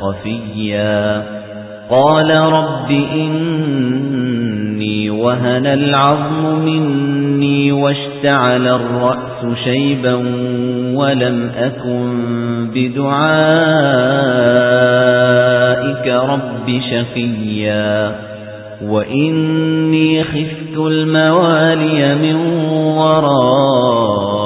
خفيا. قال رب إني وهن العظم مني واشتعل الرأس شيبا ولم أكن بدعائك رب شقيا. وإني خفت الموالي من ورائي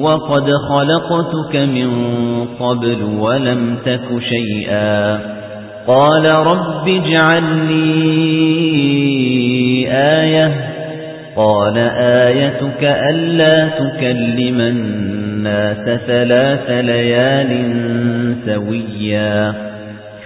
وقد خلقتك من قبل ولم تك شيئا قال رب اجعل لي آية قال آيتك ألا تكلم الناس ثلاث ليال سويا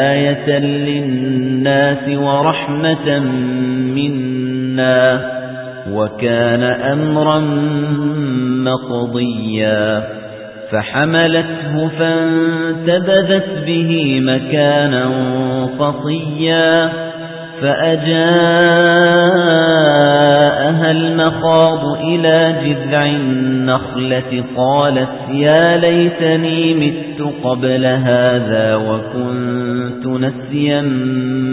آية للناس ورحمة منا وكان أمرا مقضيا فحملته فانتبذت به مكانا قصيا فأجاءها المخاض إلى جذع النخلة قالت يا ليتني مت قبل هذا وكنت نسيا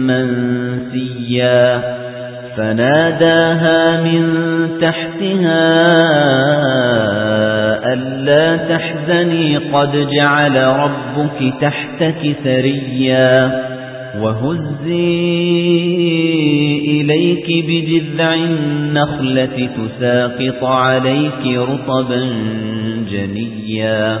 منسيا فناداها من تحتها ألا تحزني قد جعل ربك تحتك سريا وهزي إليك بجذع النخلة تساقط عليك رطبا جنيا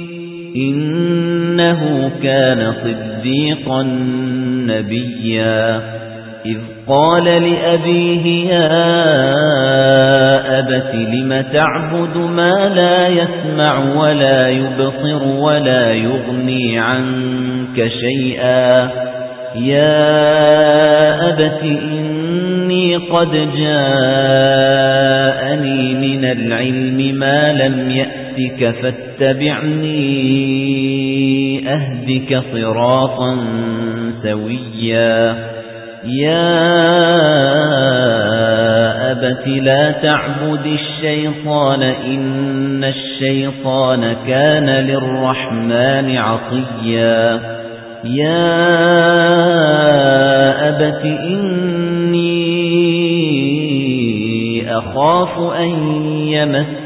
إِنَّهُ كَانَ صِدِّيقًا نَبِيًّا. إِذْ قَالَ لِأَبِيهِ يَا أَبَتِ لِمَ تَعْبُدُ مَا لَا يَسْمَعُ وَلَا يُبْصِرُ وَلَا يُغْنِي عَنكَ شَيْئًا؟ يَا أَبَتِ إِنِّي قَدْ جَاءَنِي مِنَ الْعِلْمِ مَا لَمْ يَأْتِكَ فَاتَّبِعْنِي أَهْدِكَ صِرَاطًا سَوِيًّا. يَا أَبَتِ لَا تَعْبُدِ الشَّيْطَانَ إِنَّ الشَّيْطَانَ كَانَ لِلرَّحْمَنِ عَصِيًّا. يَا أَبَتِ إِنِّي أَخَافُ أَن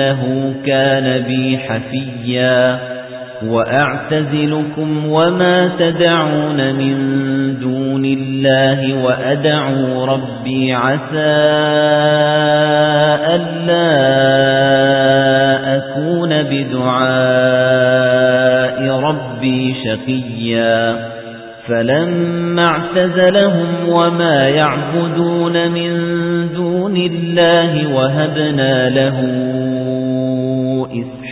إنه كان بي حفيا. وأعتزلكم وما تدعون من دون الله وأدعو ربي عسى ألا أكون بدعاء ربي شقيا. فلما اعتزلهم وما يعبدون من دون الله وهبنا له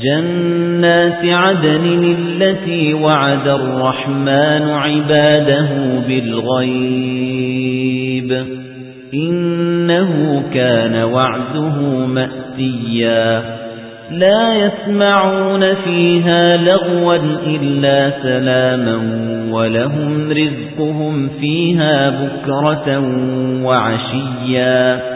جنات عدن التي وعد الرحمن عباده بالغيب. إنه كان وعده مأتيا. لا يسمعون فيها لغوا إلا سلاما ولهم رزقهم فيها بكرة وعشيا.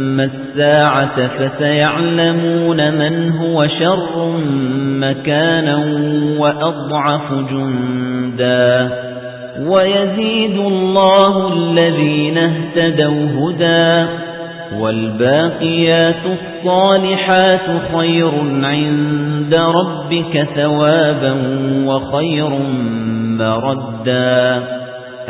السَّاعَةَ فَسَيَعْلَمُونَ مَنْ هُوَ شَرٌّ مَكَانًا وَأَضْعَفُ جُندًا وَيَزِيدُ اللَّهُ الَّذِينَ اهْتَدَوْا هُدًى وَالْبَاقِيَاتُ الصَّالِحَاتُ خَيْرٌ عِندَ رَبِّكَ ثَوَابًا وَخَيْرٌ مَّرَدًّا